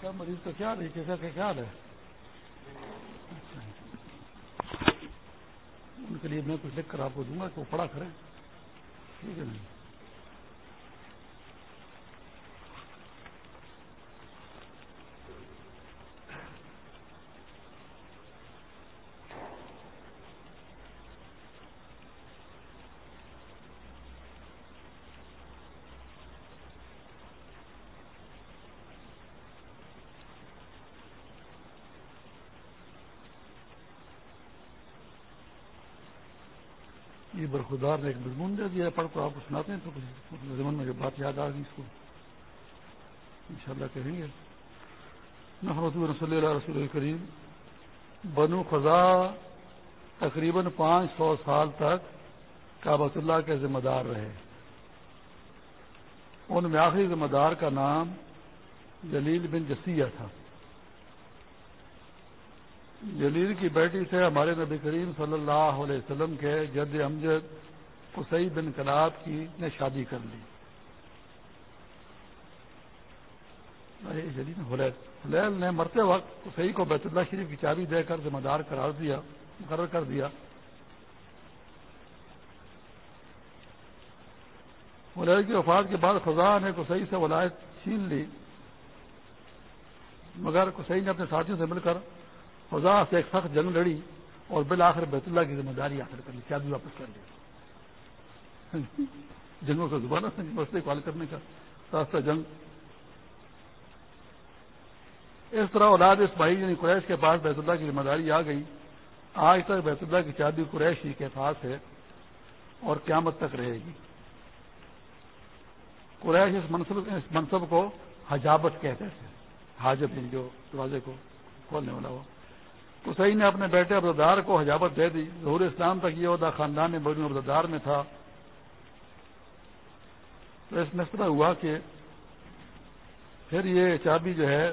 کیا مریض کا کیا ہے کیسا کا خیال ہے ان کے لیے میں کچھ لکھ کر آپ کو دوں گا کہ وہ پڑھا کریں ٹھیک ہے نا یہ برخودار نے ایک مضمون دے دیا پڑھ کر آپ کو سناتے ہیں، تو کچھ میں جو بات یاد آ گئی اس کو۔ ان شاء اللہ کہیں گے۔ نحمد رسول اللہ رسول کریم، بنو خزا تقریباً پانچ سو سال تک کابت اللہ کے ذمہ دار رہے۔ ان میں آخری ذمہ دار کا نام جلیل بن جسیہ تھا۔ جلیل کی بیٹی سے ہمارے نبی کریم صلی اللہ علیہ وسلم کے جد امجد حسین بن کلاب کی نے شادی کر لی۔ حلیل نے مرتے وقت حسین کو بیت اللہ شریف کی چابی دے کر ذمہ دار قرار دیا، مقرر کر دیا۔ حلیل کی وفات کے بعد خزاں نے کسئی سے ولایت چھین لی۔ مگر کسئی نے اپنے ساتھیوں سے مل کر خدا سے ایک سخت جنگ لڑی اور بالآخر بیت اللہ کی ذمہ داری آخر کر لی، کیا بھی واپس کر لیا جنگوں کا دوبارہ مسئلے کو حل کرنے کا راستہ جنگ۔ اس طرح اولاد اس بھائی یعنی قریش کے پاس بیت اللہ کی ذمہ داری آ گئی۔ آج تک بیت اللہ کی چابی قریش ہی کے پاس ہے اور قیامت تک رہے گی۔ قریش اس منصب اس منصب کو حجابت کہتے تھے، حاجب یعنی جو دروازے کو کھولنے والا ہو حسین نے اپنے بیٹے عبدالدار کو حجابت دے دی۔ ظہور اسلام تک یہ عہدہ خاندان میں بڑی عبدالدار میں تھا۔ تو اس میں طرح ہوا کہ پھر یہ چابی جو ہے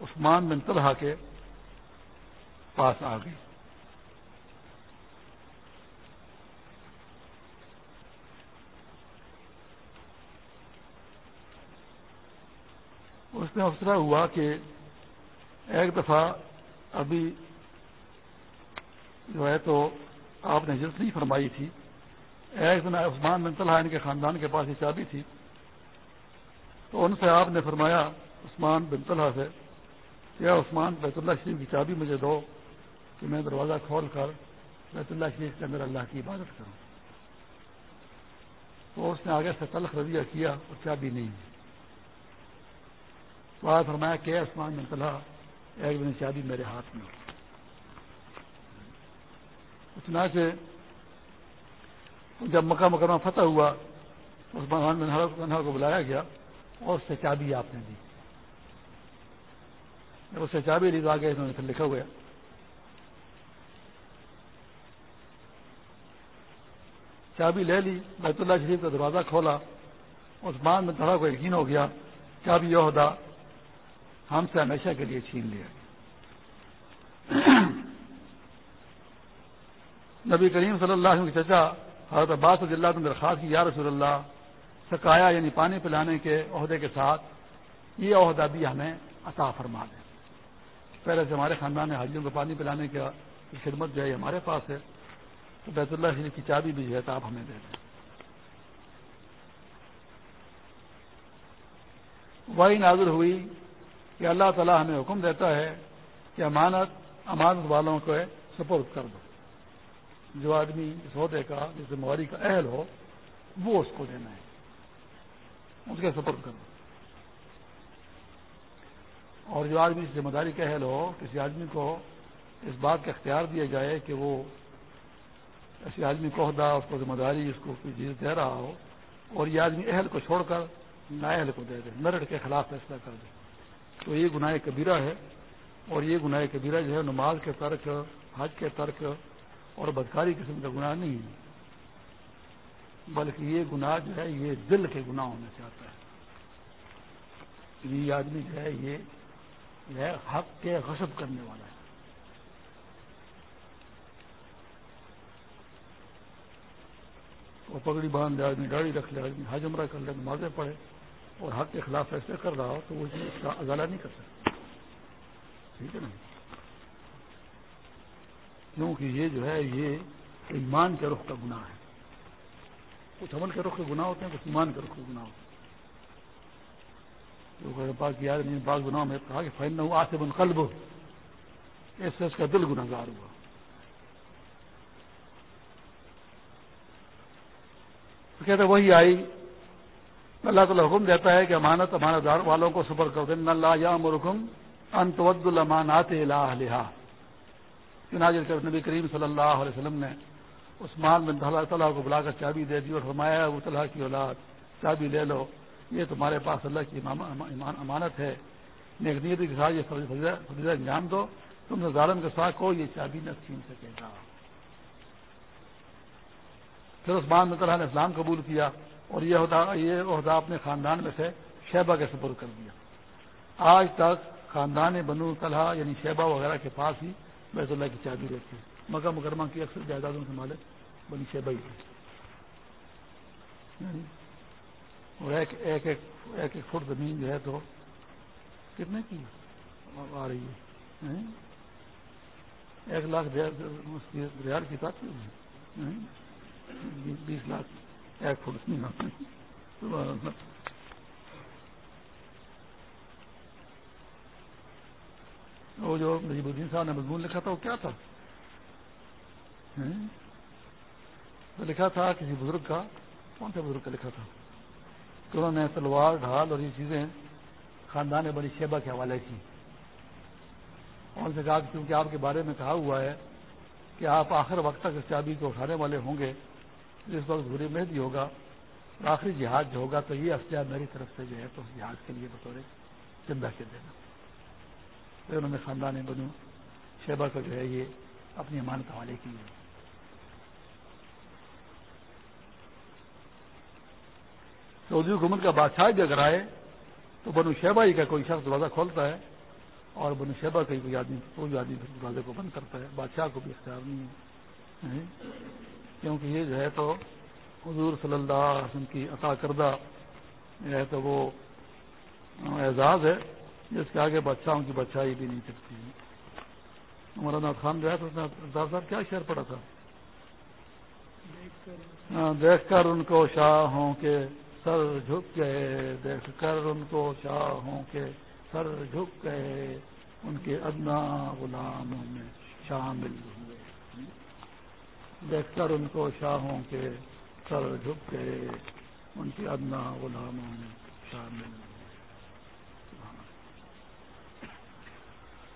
عثمان بن طلحہ کے پاس آ گئی۔ اس میں اس طرح ہوا کہ ایک دفعہ ابھی جو ہے تو آپ نے جلد نہیں فرمائی تھی۔ ایک دن عثمان بن طلحہ یعنی ان کے خاندان کے پاس یہ چابی تھی۔ تو ان سے آپ نے فرمایا، عثمان بن طلحہ سے کیا عثمان، بیت اللہ شریف کی چابی مجھے دو، کہ میں دروازہ کھول کر بیت اللہ شریف کے اندر اللہ کی عبادت کروں۔ تو اس نے آگے سے تلخ رویہ کیا اور چابی نہیں تو آج فرمایا کہ عثمان بن طلحہ، ایک دن چابی میرے ہاتھ میں اتنا سے جب مکہ مکرمہ فتح ہوا اس بہان میں کو بلایا گیا اور اس سے چابی آپ نے دی۔ جب اس سے چابی لی تو آگے انہوں نے پھر لکھا ہوا چابی لے لی، بیت اللہ شریف کا دروازہ کھولا اس بان میں تھوڑا کو یقین ہو گیا، چابی یہ ہم سے ہمیشہ کے لیے چھین لیا۔ نبی کریم صلی اللہ علیہ چچا حضرت عباس رضی اللہ درخواست کی، یا رسول اللہ، سکایا یعنی پانی پلانے کے عہدے کے ساتھ یہ عہدہ بھی ہمیں عطا فرما دیں پہلے سے ہمارے خاندان نے حاجیوں کو پانی پلانے کی خدمت جو ہے ہمارے پاس ہے، تو بیت اللہ شریف کی چابی بھی جو ہے تو آپ ہمیں دے دیں۔ وہی نازل ہوئی کہ اللہ تعالیٰ ہمیں حکم دیتا ہے کہ امانت امانت والوں کو سپورٹ کر دو۔ جو آدمی اس عہدے کا، جس ذمہ داری کا اہل ہو، وہ اس کو دینا ہے۔ اس کے سپورٹ کر دو اور جو آدمی ذمہ داری کا اہل ہو، کسی آدمی کو اس بات کا اختیار دیا جائے کہ وہ ایسے آدمی کو عہدہ، اس کو ذمہ داری، اس کو کوئی چیز دے رہا ہو اور یہ آدمی اہل کو چھوڑ کر نئے اہل کو دے دے مرڈ کے خلاف فیصلہ کر دے۔ تو یہ گناہ کبیرہ ہے۔ اور یہ گناہ کبیرہ جو ہے، نماز کے ترک، حج کے ترک اور بدکاری قسم کا گناہ نہیں ہے۔ بلکہ یہ گناہ جو ہے، یہ دل کے گناہ ہونے سے آتا ہے۔ یعنی یہ آدمی جو ہے، یہ حق کے غصب کرنے والا ہے۔ اور پگڑی باندھ لے، آدمی گاڑی رکھ لے، آدمی حجمرہ کر لے، نمازیں پڑھے اور حق کے خلاف فیصلے کر رہا ہو تو وہ اس کا ازالہ نہیں کر سکتا۔ ٹھیک ہے نا؟ کیونکہ یہ جو ہے، یہ ایمان کے رخ کا گناہ ہے۔ کچھ عمل کے رخ کے گناہ ہوتے ہیں کچھ ایمان کے رخ کے گناہ ہوتے ہیں۔ پاک یاد نہیں بعض گناہ میں کہا کہ فائن نہ آصف القلب اس سے اس کا دل گناگار ہوا۔ تو کہتے وہی آئی۔ اللہ تعالیٰ حکم دیتا ہے کہ امانت امانت دار والوں کو سفر کر دیں۔ اللہ یا مرکم انتود المانات لہا چنانچہ نبی کریم صلی اللہ علیہ وسلم نے عثمان بن اللہ تعالیٰ کو بلا کر چابی دے دی اور فرمایا وہ طلحہ کی اولاد، چابی لے لو، یہ تمہارے پاس اللہ کی امانت ہے، نیک نیتی کے ساتھ یہ فریضہ انجام دو، تم نے ظالم کے ساتھ کو یہ چابی نہ چھین سکے گا. پھر عثمان بن طلحہ نے اسلام قبول کیا اور یہ یہ عہدہ اپنے خاندان میں سے شہبہ کے سپر کر دیا۔ آج تک خاندان بنو طلحہ یعنی شہبہ وغیرہ کے پاس ہی بیت اللہ کی چابی رہتی ہے مکہ مکرمہ کی اکثر جائیدادوں سے مالک بنی شہبہ ہی یعنی اور ایک ایک ایک ایک ایک فٹ زمین جو ہے تو کتنے کی آ رہی ہے؟ یعنی ایک لاکھ ریال کی بات یعنی بیس لاکھ ایک فٹ زمین وہ جو نجیب الدین صاحب نے مضمون لکھا تھا وہ کیا تھا؟ ہاں؟ لکھا تھا کسی بزرگ کا، کون سے بزرگ کا لکھا تھا؟ کہ انہوں نے تلوار، ڈھال اور یہ چیزیں خاندان بڑی شیبہ کے حوالے کی۔ اور سے کہا کیونکہ آپ کے بارے میں کہا ہوا ہے کہ آپ آخر وقت تک اس چابی کو اٹھانے والے ہوں گے، جس وقت بری مہدی ہوگا اور آخری جہاز جو ہوگا، تو یہ اختیار میری طرف سے جو ہے تو اس جہاز کے لیے بطور چندہ کے دینا۔ پھر انہوں نے خاندان بنو شیبہ کو جو ہے یہ اپنی امانت حوالے کی ہے۔ سعودی حکومت کا بادشاہ بھی اگر آئے تو بنو شہبہ ہی کا کوئی شخص دروازہ کھولتا ہے اور بنو شہبہ کا ہی کوئی آدمی کوئی آدمی دروازے کو بند کرتا ہے۔ بادشاہ کو بھی اختیار نہیں ہے۔ ہاں؟ کیونکہ یہ جو ہے تو حضور صلی اللہ علیہ وسلم کی عطا کردہ جو ہے تو وہ اعزاز ہے۔ جس کے آگے بادشاہوں کی بادشاہی بھی نہیں سکتی ہمارا خان جو ہے تو صاحب کیا شعر پڑا تھا؟ ہاں، دیکھ کر ان کو شاہوں کے سر جھک گئے۔ دیکھ کر ان کو شاہوں کے سر جھک گئے۔ ان کے ادنا غلاموں میں شامل ہوئے۔ دیکھ کر ان کو شاہوں کے سر جھک گئے۔ ان کے ادنا غلاموں میں شامل ہوئے۔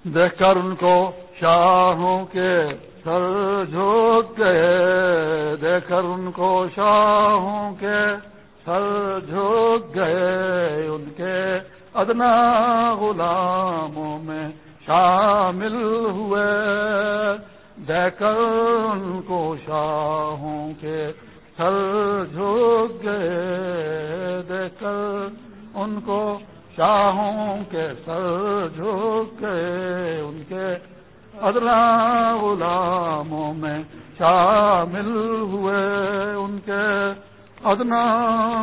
دیکھ کر ان کو شاہوں کے سر جھک گئے۔ دیکھ کر ان کو شاہوں کے سر جھک گئے۔ ان کے ادنا غلاموں میں شامل ہوئے۔ دیکھ کر ان کو شاہوں کے سر جھک گئے۔ دیکھ کر ان کو شاہوں کے سر جھک گئے ان کے ادنا غلاموں میں شامل ہوئے، ان کے ادنا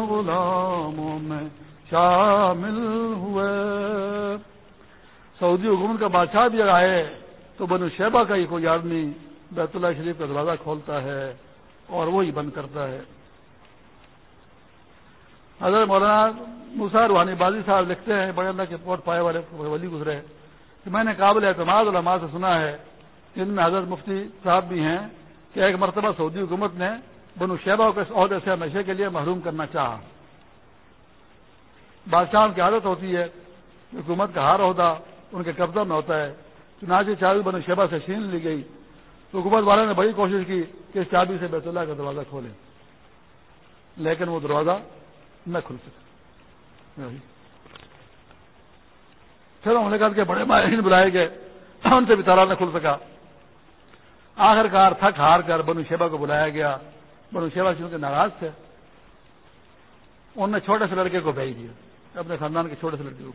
غلاموں میں شامل ہوئے۔ سعودی حکومت کا بادشاہ بھی آئے تو بنو شیبہ کا ہی کوئی آدمی بیت اللہ شریف کا دروازہ کھولتا ہے اور وہی بند کرتا ہے۔ حضرت مولانا مسا روحانی بازی صاحب لکھتے ہیں، بڑے اللہ کے پوٹ پائے والے ولی گزرے کہ میں نے قابل اعتماد علماء سے سنا ہے، جن میں حضرت مفتی صاحب بھی ہیں، کہ ایک مرتبہ سعودی حکومت نے بنو شیبہ کو اس عہدے سے نشے کے لیے محروم کرنا چاہا۔ بادشاہ کی عادت ہوتی ہے، حکومت کا ہار عہدہ ان کے قبضہ میں ہوتا ہے۔ چنانچہ چابی بنو شیبہ سے چھین لی گئی۔ تو حکومت والوں نے بڑی کوشش کی کہ اس چابی سے بیت اللہ کا دروازہ کھولے لیکن وہ دروازہ نہ کھل سکے پھر انہوں نے کہا کہ بڑے ماہرین بلائے گئے ان سے بھی تارا نہ کھل سکا۔ آخر کار تھک ہار کر بنو شیبا کو بلایا گیا۔ بنو شیبا سے کے ناراض تھے۔ انہوں نے چھوٹے سے لڑکے کو بھیج دیا۔ اپنے خاندان کے چھوٹے سے لڑکے کو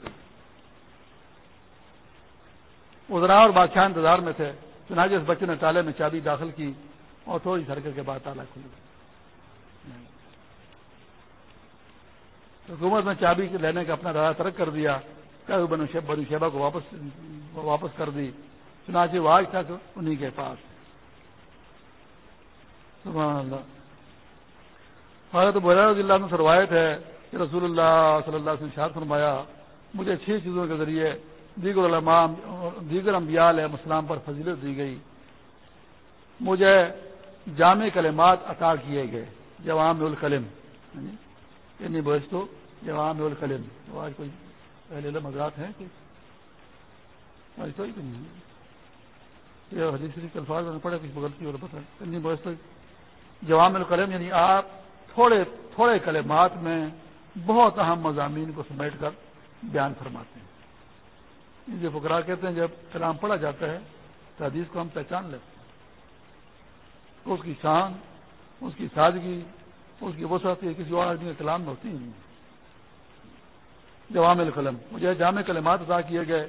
ادرا اور بادشاہ انتظار میں تھے۔ چنانچہ اس بچے نے تالے میں چابی داخل کی اور تھوڑی سڑکے کے بعد تالا کھل گیا۔ حکومت نے چابی لینے کا اپنا راہ ترک کر دیا کہ بنو بنو شیبہ کو واپس واپس کر دی۔ چنانچہ وہ آج تک انہیں کے پاس۔ سبحان اللہ۔ حضرت رضی اللہ عنہ روایت ہے کہ رسول اللہ صلی اللہ علیہ وسلم فرمایا، مجھے چھ چیزوں کے ذریعے دیگر علماء دیگر انبیاء علیہ السلام پر فضیلت دی گئی۔ مجھے جامع کلمات عطا کیے گئے جوام القلم یعنی, یعنی بوجھ تو جوام القلم آج کوئی پہلے مزاق ہیں کہ آج تو یہ حدیث کے الفاظ میں پڑے کچھ غلطی اور پتہ یعنی بوجھ جوام القلم یعنی آپ تھوڑے تھوڑے کلمات میں بہت اہم مضامین کو سمیٹ کر بیان فرماتے ہیں۔ جو فکرا کہتے ہیں، جب کلام پڑھا جاتا ہے، تو حدیث کو ہم پہچان لیتے ہیں۔ اس کی شان، اس کی سادگی، اس کی وسعت کسی اور آدمی کے کلام میں ہوتی نہیں جوام القلم۔ مجھے جامع کلمات ادا کیے گئے۔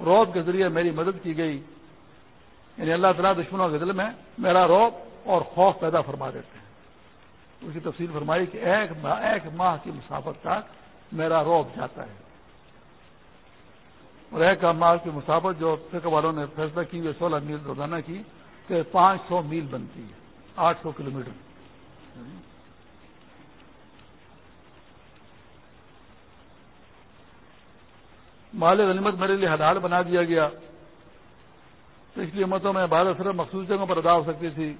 روب کے ذریعے میری مدد کی گئی۔ یعنی اللہ تعالیٰ دشمنوں کے دل میں میرا روب اور خوف پیدا فرما دیتے ہیں۔ اس کی تفصیل فرمائی کہ ایک ماہ ایک ماہ کی مسافت تک میرا روب جاتا ہے۔ اور ایک ماہ کی مسافت جو فکر والوں نے فیصلہ کی ہوئے سولہ میل روزانہ کی، کہ پانچ سو میل بنتی ہے، آٹھ سو کلو میٹر مال غنیمت میرے لیے حلال بنا دیا گیا۔ پچھلی امتوں میں بارہ صرف مخصوص جگہوں پر ادا ہو سکتی تھی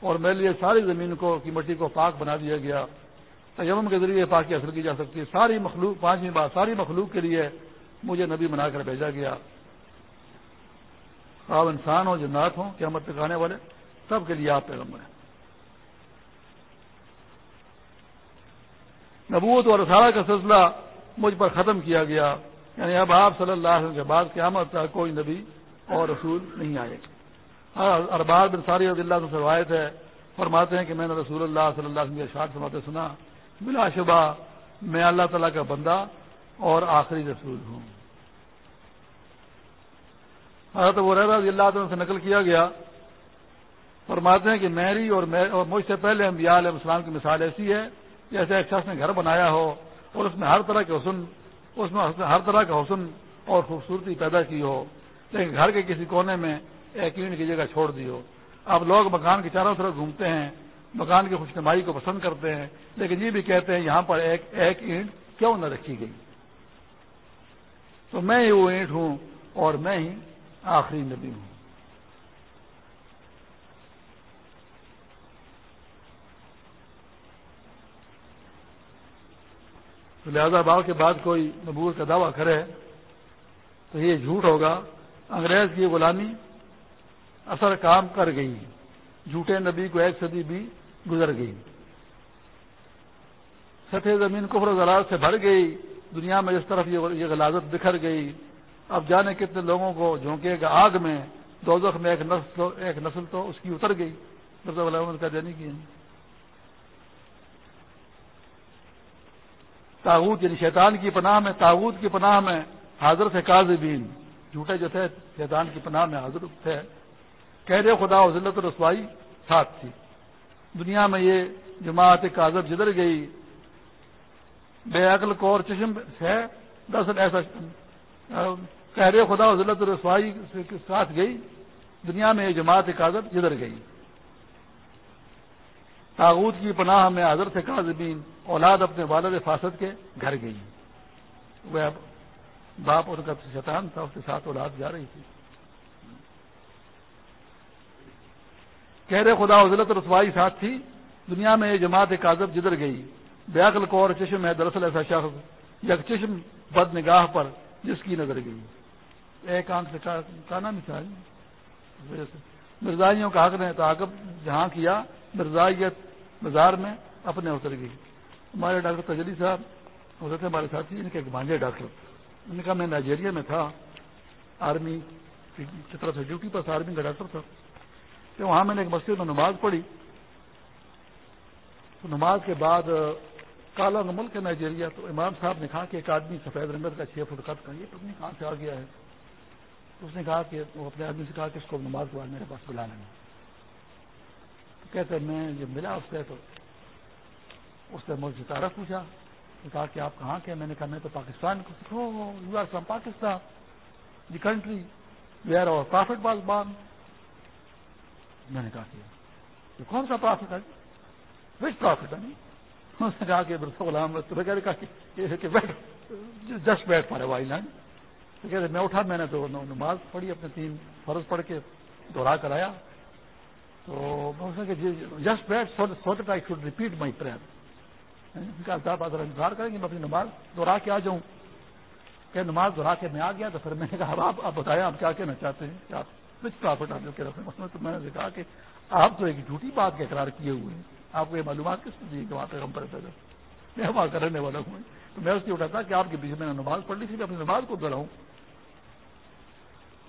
اور میرے لیے ساری زمین کو، کی مٹی کو پاک بنا دیا گیا۔ تیمم کے ذریعے پاکی حاصل کی جا سکتی ہے۔ ساری مخلوق، پانچویں بار ساری مخلوق کے لیے مجھے نبی بنا کر بھیجا گیا۔ آپ انسان ہو جنات ہوں کیا مت آنے والے، سب کے لیے آپ پیغمبر ہیں۔ نبوت اور رسالہ کا سلسلہ مجھ پر ختم کیا گیا۔ یعنی اب آپ صلی اللہ علیہ وسلم کے بعد قیامت تک کوئی نبی اور رسول نہیں آئے ہاں، اربار بن ساری رضی اللہ سے روایت ہے، فرماتے ہیں کہ میں نے رسول اللہ صلی اللہ علیہ وسلم کے شاد سناتے سنا، بلا شبہ میں اللہ تعالیٰ کا بندہ اور آخری رسول ہوں۔ حضرت وہ رضی اللہ عنہ سے نقل کیا گیا۔ فرماتے ہیں کہ میری اور مجھ سے پہلے انبیاء علیہ السلام کی مثال ایسی ہے جیسے ایک شخص نے گھر بنایا ہو اور اس میں ہر طرح کے حسن اس میں ہر طرح کا حسن اور خوبصورتی پیدا کی ہو، لیکن گھر کے کسی کونے میں ایک یونٹ کی جگہ چھوڑ دی ہو۔ اب لوگ مکان کے چاروں طرف گھومتے ہیں، مکان کی خوشنمائی کو پسند کرتے ہیں، لیکن یہ بھی کہتے ہیں یہاں پر ایک ایک اینٹ کیوں نہ رکھی گئی؟ تو میں ہی وہ اینٹ ہوں اور میں ہی آخری نبی ہوں۔ تو لہذا باغ کے بعد کوئی نبوت کا دعویٰ کرے تو یہ جھوٹ ہوگا۔ انگریز کی غلامی اثر کام کر گئی۔ جھوٹے نبی کو ایک صدی بھی گزر گئی۔ سطح زمین کفر زراعت سے بھر گئی۔ دنیا میں اس طرف یہ غلازت بکھر گئی۔ اب جانے کتنے لوگوں کو جھونکے گا آگ میں۔ دوزخ میں ایک نسل ایک نسل تو اس کی اتر گئی۔ کا جانی کی تاغوت یعنی شیطان کی پناہ میں، تاغوت کی پناہ میں حاضر تھے کاذبین۔ جھوٹے جو تھے، شیطان کی پناہ میں حاضر تھے۔ کہہ رہے، خدا و ذلت رسوائی ساتھ تھی۔ دنیا میں یہ جماعت کاذب جدر گئی، بے عقل کو اور چشم ہے۔ دراصل ایسا، کہہ رہے، خدا و ضلعت رسوائی کے ساتھ گئی۔ دنیا میں یہ جماعت کاغذ جدھر گئی۔ تاغوت کی پناہ میں حضرت کاظبین اولاد اپنے والد فاسد کے گھر گئی۔ وہ اب باپ اور کا شیطان تھا، اس کے ساتھ اولاد جا رہی تھی۔ کہہ رہے، خدا وزلت رسوائی ساتھ تھی، دنیا میں یہ جماعت کاذب جدھر گئی بیاکل کو اور چشم ہے، دراصل ایسا شخص یک چشم بد نگاہ پر جس کی نظر گئی۔ ایک آنکھ سے کانا مثال۔ مرزائیوں کا حق نے تعاقب جہاں کیا، مرزائیت مزار میں اپنے اتر گئی ہمارے ڈاکٹر تجلی صاحب ہوتے تھے، ہمارے ساتھی، ان کے ایک بانجے ڈاکٹر۔ انہوں نے کہا میں نائجیریا میں تھا۔ آرمی کی طرف سے ڈیوٹی پر آرمی کا ڈاکٹر تھا۔ تو وہاں میں نے ایک مسجد میں نماز پڑھی۔ تو نماز کے بعد، کالا ملک ہے نائجیریا، تو امام صاحب نے کہا کہ ایک آدمی سفید رنگت کا چھ فٹ قد کا، یہ پتنی کہاں سے آ گیا ہے؟ تو اس نے کہا کہ وہ اپنے آدمی سے کہا کہ اس کو نماز کے بعد میرے پاس بلا لینا۔ کہتے میں جب ملا اس سے تو اس نے مجھ سے تعارف پوچھا کہا کہ آپ کہاں کے میں نے کہا میں تو پاکستان کو you are from Pakistan the country where our prophet باز بان میں نے کہا کہ کون سا پرافٹ ہے جی؟ وچ پرافٹ ہے جی؟ اس نے کہا کہ غلام کہ بیٹھ جسٹ بیٹھ پا رہے وائی لینڈ تو کہتے میں اٹھا، میں نے تو نماز پڑھی، اپنے تین فرض پڑھ کے دوہرا کر آیا تو just so I should repeat my prayer اگر انتظار کریں گے، میں اپنی نماز دوہرا کے آ جاؤں۔ کہ نماز دوہرا کے میں آ گیا تو پھر میں نے کہا آپ آپ بتایا آپ کیا کہنا چاہتے ہیں؟ کہ آپ وچ پرافٹ آپ جو کہہ تو میں نے کہا کہ آپ تو ایک جھوٹی بات کا اقرار کیے ہوئے ہیں۔ آپ کو یہ معلومات کس نے دی کہ وہاں پہ ہم پڑھتے میں وہاں کا رہنے والا ہوں۔ تو میں اس کی اٹھاتا کہ آپ کے پیچھے میں نے نماز پڑھ لی تھی، میں اپنی نماز کو دوہراؤں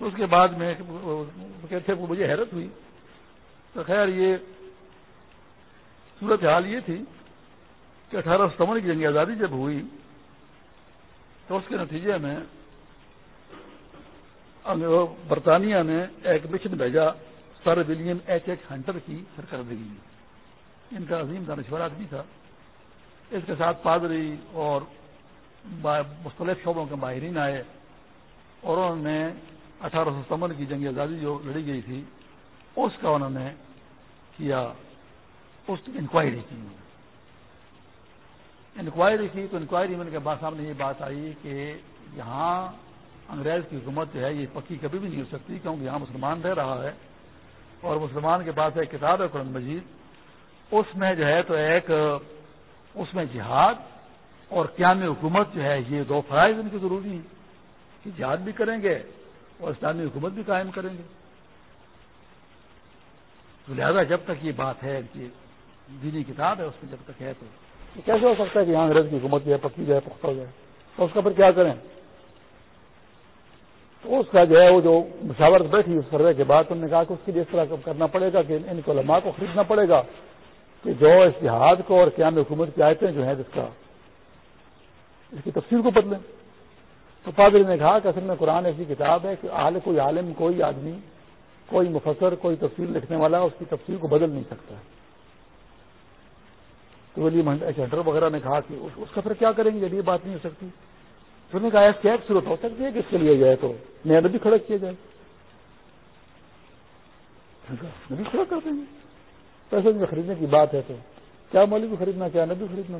اس کے بعد میں کہتے مجھے حیرت ہوئی تو خیر یہ صورت حال یہ تھی کہ اٹھارہ ستمبر کی جنگ آزادی جب ہوئی تو اس کے نتیجے میں برطانیہ نے ایک مشن بھیجا sir William H H Hunter کی سرکردگی ان کا عظیم دانشور آدمی تھا۔ اس کے ساتھ پادری اور مختلف شعبوں کے ماہرین آئے اور انہوں نے اٹھارہ سو ستمبر کی جنگ آزادی جو لڑی گئی تھی اس کا انہوں نے کیا، اس انکوائری کی۔ انکوائری کی تو انکوائری میں کے بعد سامنے یہ بات آئی کہ یہاں انگریز کی حکومت جو ہے، یہ پکی کبھی بھی نہیں ہو سکتی کیونکہ یہاں مسلمان رہ رہا ہے۔ اور مسلمان کے پاس ایک کتاب ہے قرآن مجید۔ اس میں جو ہے تو ایک، اس میں جہاد اور قیام حکومت جو ہے، یہ دو فرائض ان کی ضروری ہیں کہ جہاد بھی کریں گے اور اسلامی حکومت بھی قائم کریں گے۔ تو لہذا جب تک یہ بات ہے کہ دینی کتاب ہے، اس میں جب تک ہے تو کیسے ہو سکتا ہے کہ یہاں انگریز کی حکومت جو ہے، پکی جائے پختہ ہو جائے تو اس کا پھر کیا کریں؟ تو اس کا جو ہے، وہ جو مشاورت بیٹھی اس سروے کے بعد، انہوں نے کہا کہ اس کے لیے اس طرح کرنا پڑے گا کہ ان کو علماء کو خریدنا پڑے گا کہ جو اس جہاد کو اور قیام حکومت کی آیتیں جو ہیں، جس کا اس کی تفصیل کو بدلیں۔ تو پادری نے کہا کہ اصل میں قرآن ایسی کتاب ہے کہ کوئی عالم، کوئی آدمی کوئی مفسر، کوئی تفصیل لکھنے والا اس کی تفصیل کو بدل نہیں سکتا۔ تو ولی ہنٹر وغیرہ نے کہا کہ اس کا پھر کیا کریں گے؟ یہ بات نہیں ہو سکتی۔ تو نے کہا ایس ایک صورت ہو سکتی ہے کہ اس کے لیے جائے تو نیا نبی کھڑا کیا جائے۔ نبی کھڑا کر دیں گے۔ پیسے میں خریدنے کی بات ہے تو کیا مولوی خریدنا، کیا نبی خریدنا؟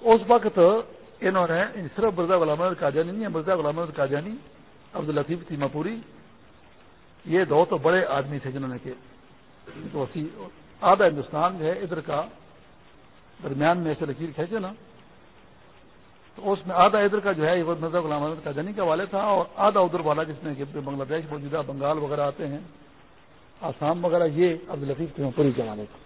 اس وقت انہوں نے صرف مرزا غلام قادیانی نہیں ہے، مرزا غلام قادیانی عبد الطیف تیما پوری یہ دو تو بڑے آدمی تھے جنہوں نے کہ آدھا ہندوستان جو ہے، ادھر کا درمیان میں ایسے لکیر کھینچے نا، تو اس میں آدھا ادھر کا جو ہے، یہ مرزا غلام احمد قادیانی کا والے تھا اور آدھا ادھر والا جس میں بنگلہ دیش موجودہ بنگال وغیرہ آتے ہیں، آسام وغیرہ، یہ عبد الطیف تیما پوری کے والے تھے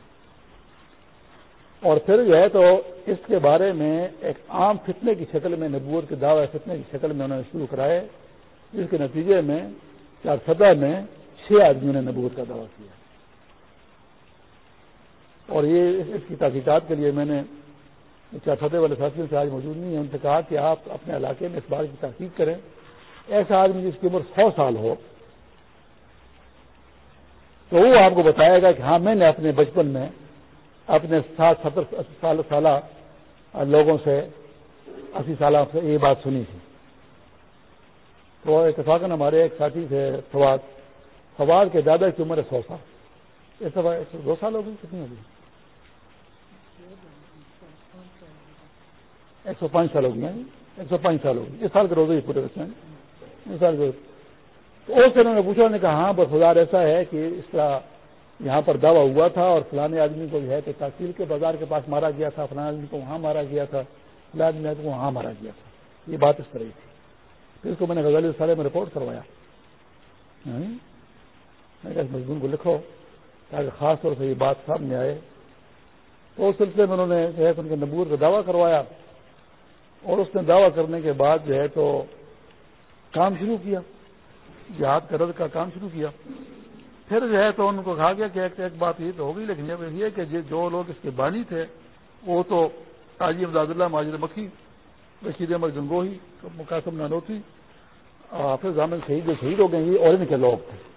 اور پھر جو ہے تو اس کے بارے میں ایک عام فتنے کی شکل میں، نبوت کے دعوی فتنے کی شکل میں انہوں نے شروع کرائے۔ جس کے نتیجے میں چار سدہ میں چھ آدمیوں نے نبوت کا دعویٰ کیا۔ اور یہ اس کی تحقیقات کے لیے میں نے چار سدے والے ساتھیوں سے آج موجود نہیں ہے ان سے کہا کہ آپ اپنے علاقے میں اس بار کی تحقیق کریں۔ ایسا آدمی جس کی عمر سو سال ہو، تو وہ آپ کو بتائے گا کہ ہاں میں نے اپنے بچپن میں اپنے سات، ستر، سال، سالہ لوگوں سے، اسی سالہ سے یہ بات سنی تھی۔ تو اتفاق ہمارے ایک ساتھی تھے، فواد۔ فواد کے دادا کی عمر ہے سو سال۔ اس دفعہ دو سال ہو گئی کتنی ہوگی ایک سو پانچ سال ہو گئی ایک سو پانچ سال ہو گئی اس سال کے روزے ہی پورے بچے ہیں۔ اس سال کے تو اس سے انہوں نے پوچھا نے کہا ہاں برخدار ایسا ہے کہ اس طرح یہاں پر دعویٰ ہوا تھا اور فلانے آدمی کو جو ہے کہ تحصیل کے بازار کے پاس مارا گیا تھا فلاں آدمی کو وہاں مارا گیا تھا فلاں آدمی کو وہاں مارا گیا تھا۔ یہ بات اس طرح تھی۔ اس کو میں نے غزل سالے میں رپورٹ کروایا یعنی میں اس مضمون کو لکھو تاکہ خاص طور سے یہ بات سامنے آئے۔ تو اس سلسلے میں انہوں نے جو ہے ان کے نبور کا دعویٰ کروایا۔ اور اس نے دعویٰ کرنے کے بعد جو ہے تو کام شروع کیا۔ جہاد کرد کا کام شروع کیا۔ پھر جو ہے تو ان کو کہا گیا کہ ایک ایک بات یہ تو ہوگی لیکن یہ کہ جو لوگ اس کے بانی تھے، وہ تو تاجی امداد اللہ ماجر مکھی رشید احمد گنگوہی مقاصم نانوتی حافظ حافظ شہید، جو شہید ہو گئے یہ اور ان کے لوگ تھے۔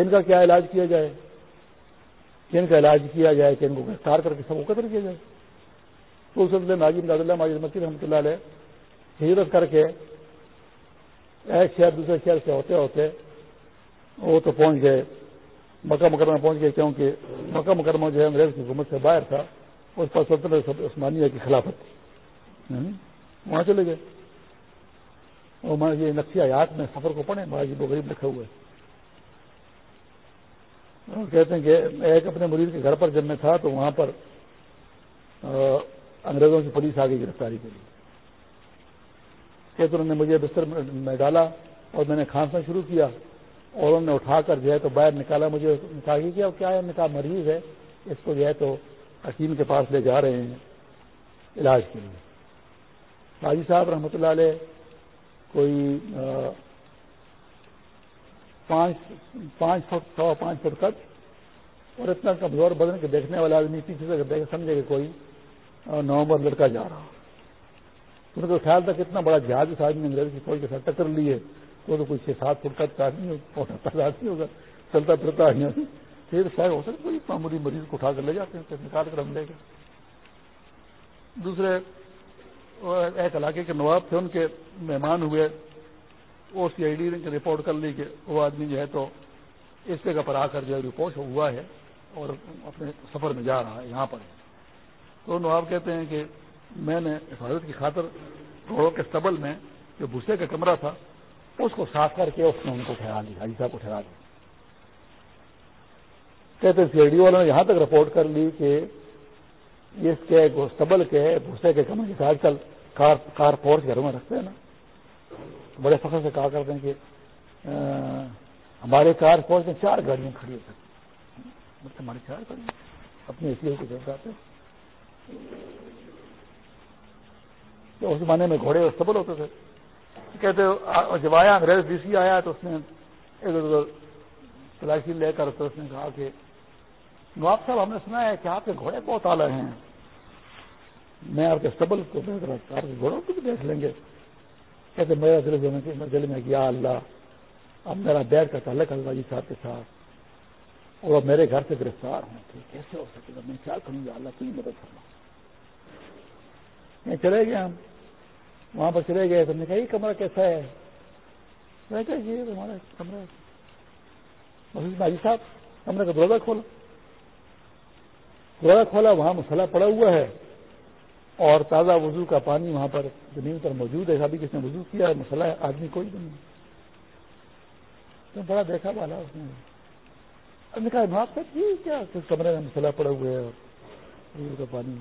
ان کا کیا علاج کیا جائے؟ کہ ان کا علاج کیا جائے؟ کہ ان کو گرفتار کر کے سب کو قتل کیا جائے؟ تو اس سلسلے میں عاجم اللہ ماجد مکی رحمۃ اللہ علیہ ہجرت کر کے ایک شہر، دوسرے شہر سے ہوتے ہوتے وہ تو پہنچ گئے۔ مکہ مکرمہ پہنچ گئے کیونکہ مکہ مکرمہ جو ہے انگریز کی حکومت سے باہر تھا۔ اس پر سلطنت عثمانیہ کی خلافت تھی۔ وہاں چلے گئے۔ اور یہ نقشی حیات میں سفر کو پڑھے مہاجی وہ غریب لکھے ہوئے۔ کہتے ہیں کہ ایک اپنے مریض کے گھر پر جب میں تھا تو وہاں پر انگریزوں کی پولیس آ گئی گرفتاری کے لیے۔ کہتے انہوں نے مجھے بستر میں ڈالا اور میں نے کھانسنا شروع کیا اور انہوں نے اٹھا کر جو ہے تو باہر نکالا، مجھے کہا کہ کیا۔ ہے کہا مریض ہے؟ اس کو جو ہے تو حکیم کے پاس لے جا رہے ہیں، علاج کے لیے۔ حاجی صاحب رحمۃ اللہ علیہ، کوئی پانچ فٹ سوا پانچ فٹ کٹ اور اتنا کمزور بدن کے دیکھنے والا آدمی پیچھے سے دیکھ سمجھے کہ کوئی نومبر لڑکا جا رہا ان کو خیال تھا کہ اتنا بڑا جہاز اس آدمی انگریز کی فوج کے ساتھ ٹکر لی ہے وہ تو کوئی چھ، سات فٹ کٹ کا آدمی آدمی ہوگا، چلتا پھرتا ہے۔ پھر شاید ہو سکتا کوئی معمولی مریض کو اٹھا کر لے جاتے ہیں نکال کر ہم لے گئے۔ دوسرے ایک علاقے کے نواب تھے، ان کے مہمان ہوئے او سی آئی ڈی نے رپورٹ کر لی کہ وہ آدمی جو ہے تو اس جگہ پر آ کر جو ہے رپورٹ ہوا ہے اور اپنے سفر میں جا رہا ہے، یہاں پر تو نواب کہتے ہیں کہ میں نے حفاظت کی خاطر گھوڑوں کے سبل میں جو بھوسے کا کمرہ تھا، اس کو صاف کر کے اس نے ان کو ٹھہرا دیا، حاجی صاحب کو ٹھہرا دیا۔ کہتے سی آئی ڈی والوں نے یہاں تک رپورٹ کر لی کہ اس کے سبل کے بھوسے کے کمرے کے آج کل کار پورچ گھروں میں رکھتے ہیں نا۔ بڑے فخر سے کہا کرتے ہیں کہ ہمارے کار فوج میں چار گاڑیاں کھڑی ہو سکتی ہماری چار گاڑیاں۔ اپنی اسی کو جاتے تو اس زمانے میں گھوڑے سبل ہوتے تھے۔ کہتے جب آیا انگریز، ڈی سی آیا تو اس نے ادھر ادھر تلاشی لے کر تو اس نے کہا کہ، نواب صاحب، ہم نے سنا ہے کہ آپ کے گھوڑے بہت آلہ ہیں۔ میں آپ کے سبل کو دیکھ رہا آپ کے گھوڑوں کو بھی دیکھ لیں گے۔ کہتے میرا دل دل میں گیا اللہ، اب میرا بیٹھ کا تعلق اللہ جی صاحب کے ساتھ۔ اور اب میرے گھر سے گرفتار ہوں تو کیسے ہو سکے؟ گا میں کیا کروں؟ گا اللہ کی مدد کرنا میں چلے گئے ہم وہاں پر چلے گئے۔ تو نے کہا، یہ کمرہ کیسا ہے؟ میں کہا جی ہمارا کمرہ مسجد حاجی صاحب کمرے کا دروازہ کھولا۔ دروازہ کھولا، وہاں مسئلہ پڑا ہوا ہے۔ اور تازہ وضو کا پانی وہاں پر زمین پر موجود ہے ابھی کس نے وضو کیا ہے مسئلہ ہے، آدمی کوئی بھی نہیں تو بڑا دیکھا والا اس نے۔ کہا آپ جی کیا؟ کمرے میں مسئلہ پڑا ہوا ہے اور وضو کا پانی۔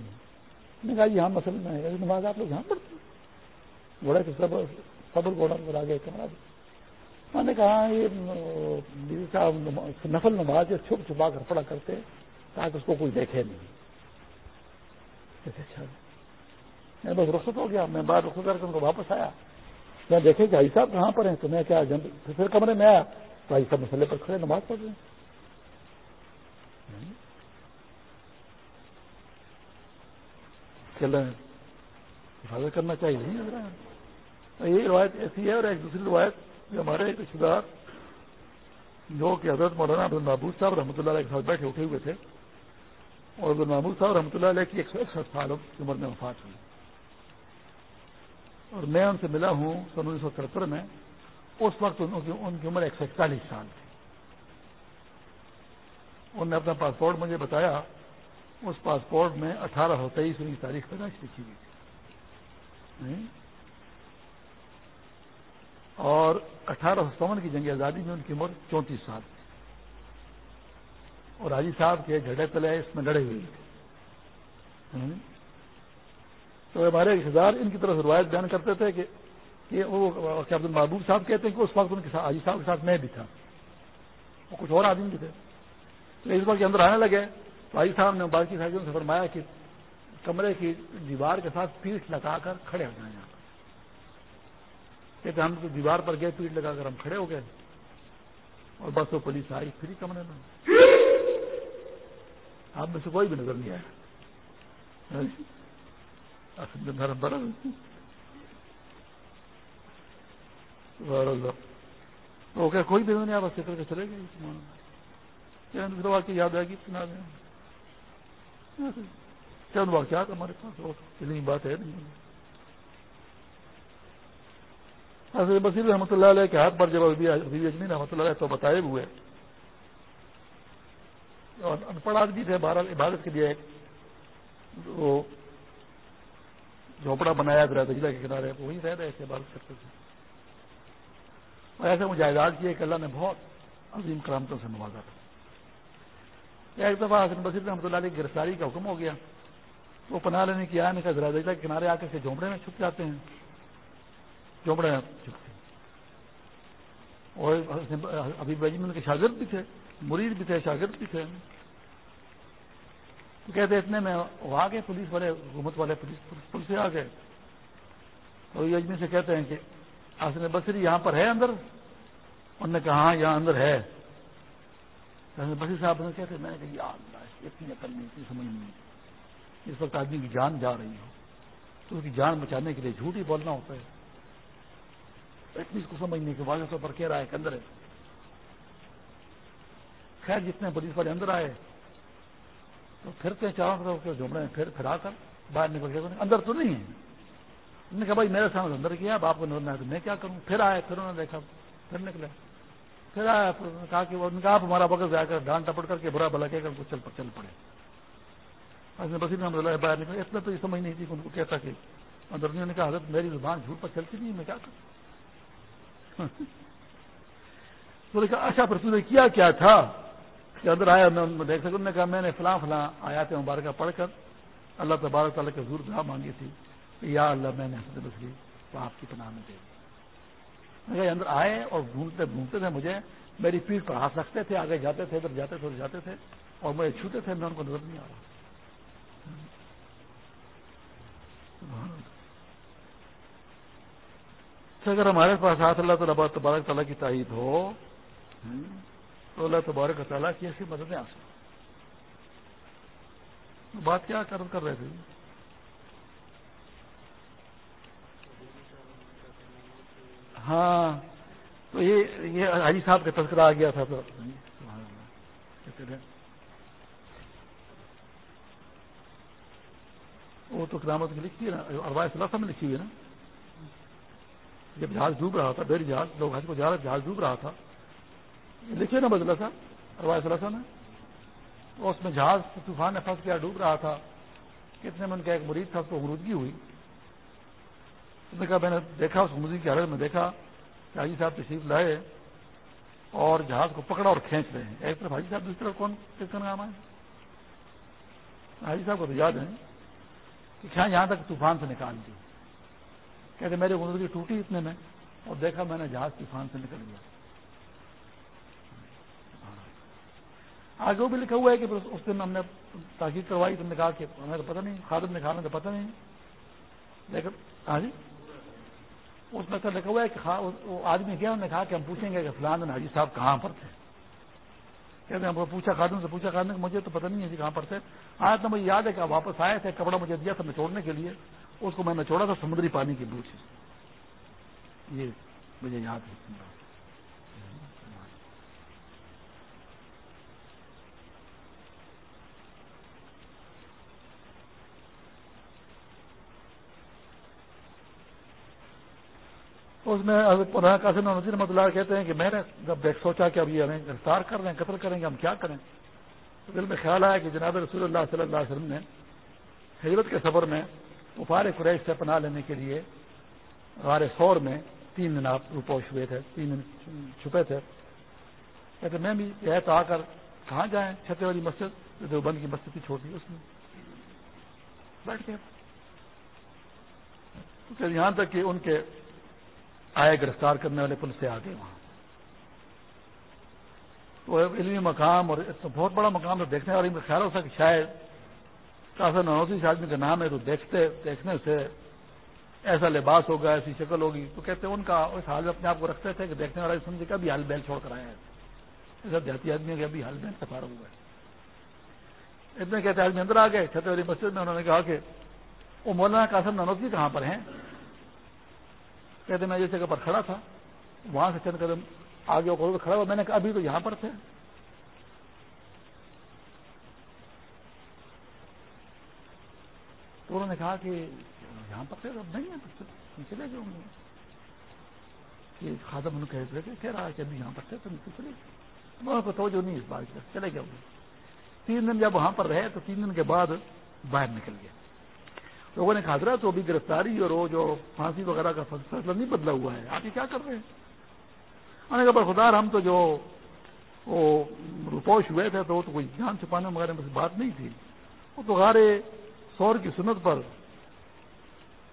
نے کہا جی ہاں مسئلہ میں ہے۔ نماز آپ لوگ یہاں پڑھتے بڑے سب سبر گوڑا پر آ گئے کمرہ میں نے کہا ہاں، یہ صاحب نفل نماز چھپ چھپا کر پڑا کرتے تاکہ اس کو کوئی دیکھے نہیں۔ اچھا میں بس رخصت ہو گیا، میں بعد رخصت کر کے ان کو واپس آیا۔ میں دیکھے کہ آئی صاحب کہاں پر ہیں؟ تو میں کیا پھر کمرے میں آیا۔ تو آئی صاحب مسئلے پر کھڑے، نماز پڑھ رہے ہیں۔ چل رہے ہیں حفاظت کرنا چاہیے نہیں روایت ایسی ہے اور ایک دوسری روایت جو ہمارے رشتے دار، جو کہ حضرت مولانا عبد محبوب صاحب رحمۃ اللہ علیہ کے ساتھ بیٹھے اٹھے ہوئے تھے۔ اور عبد محبوب صاحب رحمۃ اللہ علیہ کی ایک سو اکسٹھ سال کی عمر میں وفات ہوئی۔ اور میں ان سے ملا ہوں سن انیس سو ترہتر میں، اس وقت ان کی عمر ایک سو اکتالیس سال تھی۔ انہوں نے اپنا پاسپورٹ مجھے بتایا، اس پاسپورٹ میں اٹھارہ سو تیئیس کی تاریخ پیدائش لکھی ہوئی تھی۔ اور اٹھارہ سو سون کی جنگ آزادی میں ان کی عمر چونتیس سال تھی۔ اور حاجی صاحب کے جھڑے تلے اس میں لڑے ہوئے تھے۔ تو ہمارے رشتے دار ان کی طرف روایت بیان کرتے تھے کہ وہ عبد المحبوب صاحب کہتے ہیں کہ اس وقت ان کے ساتھ حاجی صاحب کے ساتھ میں بھی تھا۔ وہ کچھ اور آدمی بھی تھے۔ تو اس وقت کے اندر آنے لگے۔ تو حاجی صاحب نے باقی ساتھیوں سے فرمایا کہ کمرے کی دیوار کے ساتھ پیٹ لگا کر کھڑے ہو جائیں یہاں کہتے ہم تو دیوار پر گئے پیٹ لگا کر ہم کھڑے ہو گئے۔ اور بس وہ پولیس آئی، پھر کمرے میں۔ آپ میں سے کوئی بھی نظر نہیں آیا۔ تو کوئی بھی نہیں آپ سے کر کے چلے گئے۔ واقعی یاد آئے گی سنا دیں چند واقعات ہمارے پاس اتنی بات ہے نہیں۔ حضرت بصیر رحمۃ اللہ علیہ کے ہاتھ پر جب ابھی اجمین رحمۃ اللہ علیہ تو بتائے ہوئے۔ اور ان پڑھ آدمی تھے بارہ عبادت کے لیے۔ وہ جھوپڑا بنایا گرا دجلا کے کنارے وہیں رہ رہے تھے بارش کرتے تھے۔ اور ایسے مجاہدات کیے کہ اللہ نے بہت عظیم کرامتوں سے نوازا تھا۔ ایک دفعہ حسن بصیر رحمۃ اللہ علیہ گرفتاری کا حکم ہو گیا۔ وہ پناہ لینے کی آنے نے ذرا دجلا کے کنارے آ کر کے جھونپڑے میں چھپ جاتے ہیں۔ جھونپڑے میں چھپتے ہیں۔ اور ابھی بجمن جی کے شاگرد بھی تھے، مرید بھی تھے، شاگرد بھی تھے۔ تو کہتے اتنے میں وہ کے پولیس والے، حکومت والے پولیس پولیس آ گئے۔ اور یہ اجمیر سے کہتے ہیں کہ حسن بصری یہاں پر ہے اندر؟ انہوں نے کہا ہاں یہاں اندر ہے۔ حسن بصری صاحب نے کہتے میں نے کہا یار اتنی عقل نہیں اتنی سمجھ نہیں اس وقت آدمی کی جان جا رہی ہو۔ تو اس کی جان بچانے کے لیے جھوٹ ہی بولنا ہوتا ہے۔ اتنی اس کو سمجھ نہیں، کہ واضح طور پر کہہ رہا ہے کہ اندر ہے۔ خیر، جتنے پولیس والے اندر آئے تو پھرتے چاروں طرف کے جملے میں پھر پھرا کر باہر نکل گئے اندر تو نہیں ہے۔ انہوں نے کہا بھائی میرے سامنے اندر کیا، باپ آپ کو نظر نہ میں کیا کروں؟ پھر آئے، پھر انہوں نے دیکھا، پھر نکلے۔ پھر آیا، پھر کہا کہ ان کا آپ ہمارا بغل جا کر ڈان ٹپٹ کر کے برا بھلا کے کر چل چل پڑے۔ بسی نے رحمۃ باہر نکلے۔ اس میں تو یہ سمجھ نہیں تھی کہ ان کو کہتا کہ اندر نے کہا حضرت میری زبان جھوٹ پر چلتی نہیں، میں کیا کروں؟ تو اچھا پھر کیا کیا تھا؟ کہ ادھر آیا، میں دیکھ سکوں نے کہا، میں نے فلاں فلاں آیات مبارکہ پڑھ کر اللہ تبارک تعالیٰ کے حضور دعا مانگی تھی کہ یا اللہ، میں نے حضرت بصری آپ کی پناہ میں دے دی۔ میں اندر آئے اور گھومتے گھومتے تھے مجھے، میری پیٹ پر ہاتھ رکھتے تھے، آگے جاتے تھے، ادھر جاتے تھے، ادھر جاتے تھے، اور مجھے چھوتے تھے، میں ان کو نظر نہیں آ رہا۔ اگر ہمارے پاس ہاتھ اللہ تعالیٰ تبارک تعالیٰ کی تائید ہو تو اللہ تبارک تعالیٰ کی ایسی مددیں حاصل بات کیا کر رہے تھے؟ ہاں تو یہ یہ حاجی صاحب کا تذکرہ آ گیا تھا تو۔ وہ تو کرامت میں لکھی ہے نا اربا صلاح میں لکھی ہوئی ہے نا۔ جب جہاز ڈوب رہا تھا بیری جہاز، لوگ حج کو جہاز ڈوب رہا تھا۔ لکھے نا بدلا تھا روا صلاح نے اس میں جہاز طوفان نے پھنس گیا ڈوب رہا تھا۔ کتنے من کا ایک مریض تھا، اس کو غرودگی ہوئی۔ اس نے کہا، میں نے دیکھا، اس مریض کی حالت میں دیکھا۔ کہ حاجی صاحب تشریف لائے اور جہاز کو پکڑا اور کھینچ رہے ہیں۔ ایک طرف حاجی صاحب، دوسری طرف کون کس کا نام ہے؟ حاجی صاحب کو تو یاد ہے کہ کیا یہاں تک طوفان سے نکال دی۔ کہتے میرے غرودگی ٹوٹی اتنے میں اور دیکھا، میں نے جہاز طوفان سے نکل گیا۔ آگے وہ بھی لکھا ہوا ہے کہ اس دن ہم نے تاکید کروائی، تم نے کہا کہ ہمیں تو پتہ نہیں خادم نے کھانا تو پتہ نہیں۔ لیکن ہاں جی؟ اس میں لکھا ہوا ہے کہ آدمی گیا، انہوں نے کہا کہ ہم پوچھیں گے کہ فلان دن حاجی صاحب کہاں پر تھے کہتے ہیں پوچھا خادم سے پوچھا خادم مجھے تو پتہ نہیں ہے جی کہاں پر تھے آج تو مجھے یاد ہے کہ واپس آئے تھے، کپڑا مجھے دیا تھا نچوڑنے کے لیے۔ اس کو میں نے چھوڑا تھا سمندری پانی کی بوٹ یہ مجھے یاد ہے۔ اس میں مولانا قاسم نظیر رحمۃ اللہ کہتے ہیں کہ میں نے جب دیکھ سوچا کہ اب یہ ہمیں گرفتار کر رہے ہیں، قتل کریں گے، ہم کیا کریں؟ تو دل میں خیال آیا کہ جناب رسول اللہ صلی اللہ علیہ وسلم نے حضرت کے سفر میں افار قریش سے پناہ لینے کے لیے غار سور میں تین دن آپ روپوش ہوئے تھے، تین دن چھپے تھے۔ کہتے میں بھی یہ تو آ کر کہاں جائیں؟ چھتے والی مسجد، دیوبند کی مسجد تھی چھوٹی، اس میں بیٹھ گئے۔ یہاں تک کہ ان کے آئے گرفتار کرنے والے پل سے آگے وہاں۔ تو علمی مقام اور بہت بڑا مقام تو دیکھنے والے خیال ہو کہ شاید کافی نوسی سے آدمی کا نام ہے تو دیکھتے، دیکھنے سے ایسا لباس ہوگا، ایسی شکل ہوگی۔ تو کہتے ہیں ان کا اس حال میں اپنے آپ کو رکھتے تھے کہ دیکھنے والا سمجھے کہ ابھی حال بیل چھوڑ کر آیا ہے ایسا دیہاتی آدمی ہے کہ ابھی حال بیل سے فارغ ہوا ہے۔ اتنے کہتے آدمی اندر آ گئے، چھتے والی مسجد میں انہوں نے کہا کہ وہ مولانا قاسم نانوتوی کہاں پر ہیں؟ کہتے میں جیسے پر کھڑا تھا، وہاں سے چند قدم آگے اور کھڑا ہوا، میں نے کہا، ابھی تو یہاں پر تھے۔ تو انہوں نے کہا کہ یہاں پر تھے، اب نہیں ہے چلے گئے گے۔ کہ خادم ان کہہ کہہ رہا ہے کہ ابھی یہاں پر تھے، تم چلے گئے کو توجہ نہیں اس بات چلے گئے ہوں گے۔ تین دن جب وہاں پر رہے، تو تین دن کے بعد باہر نکل گیا لوگوں نے کہا تو ابھی گرفتاری اور وہ جو پھانسی وغیرہ کا فیصلہ نہیں بدلا ہوا ہے۔ آپ یہ کیا کر رہے ہیں؟ انہوں نے کہا خدار ہم تو جو وہ روپوش ہوئے تھے تو وہ تو کوئی جان چھپانے وغیرہ میں بات نہیں تھی۔ وہ تو غارے سور کی سنت پر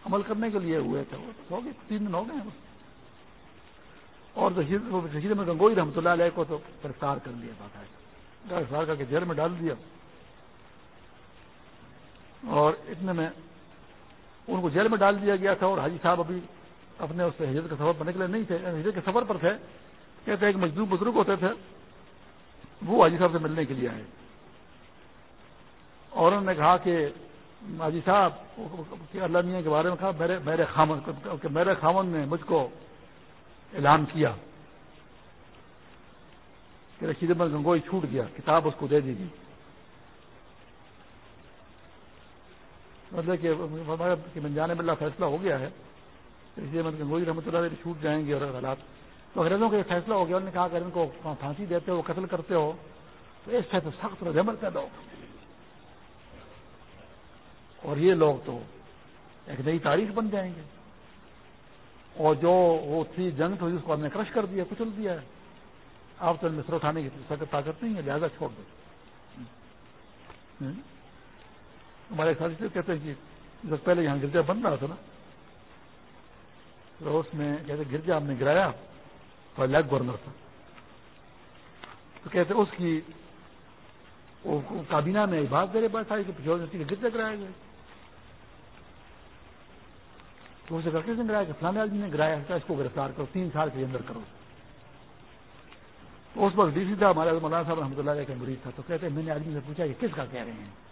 عمل کرنے کے لیے ہوئے تھے۔ وہ سو گئے، تین دن ہو گئے ہیں اور رشید میں گنگوئی رحمۃ اللہ علیہ کو تو گرفتار کر لیا تھا۔ گرفتار کر کے جیل میں ڈال دیا۔ اور اتنے میں ان کو جیل میں ڈال دیا گیا تھا اور حاجی صاحب ابھی اپنے اس ہجرت کے سفر پر نکلے نہیں تھے یعنی ہجرت کے سفر پر تھے، کہتے ایک مزدور بزرگ ہوتے تھے، وہ حاجی صاحب سے ملنے کے لیے آئے۔ اور انہوں نے کہا کہ حاجی صاحب اللہ میاں کے بارے میں کہا، میرے میرے خامن، کہ میرے خامن نے مجھ کو اعلان کیا کہ رشید احمد گنگوئی چھوٹ گیا، کتاب اس کو دے دی گئی۔ مطلب کہ منجانے میں اللہ فیصلہ ہو گیا ہے رشید احمد گنگوئی رحمۃ اللہ علیہ چھوٹ جائیں گے اور حالات۔ تو انگریزوں کا یہ فیصلہ ہو گیا، انہوں نے کہا کہ ان کو پھانسی دیتے ہو، قتل کرتے ہو، تو اس سے تو سخت رد عمل پیدا ہوگا اور یہ لوگ تو ایک نئی تاریخ بن جائیں گے۔ اور جو وہ تھی جنگ تھی اس کو ہم نے کرش کر دیا، کچل دیا ہے۔ آپ تو مصر اٹھانے کی سخت طاقت نہیں ہے، لہٰذا چھوڑ دو۔ ہمارے ساتھی کہتے ہیں کہ جب پہلے یہاں گرجا بن رہا تھا نا، تو اس میں کہتے گرجا ہم نے گرایا اور لیگ گورنر تھا۔ تو کہتے اس کی کابینہ میں بات میرے پاس آئی کہ پچھوڑ گرجا کرایا گیا تو اسے کر کے گرایا؟ کہ فلانے آدمی نے گرایا اس کو گرفتار کرو، تین سال کے اندر کرو۔ تو اس وقت ڈی سی تھا ہمارے مولانا صاحب رحمۃ اللہ علیہ کا مریض تھا، تو کہتے ہیں، میں نے آدمی سے پوچھا کہ کس کا کہہ رہے ہیں؟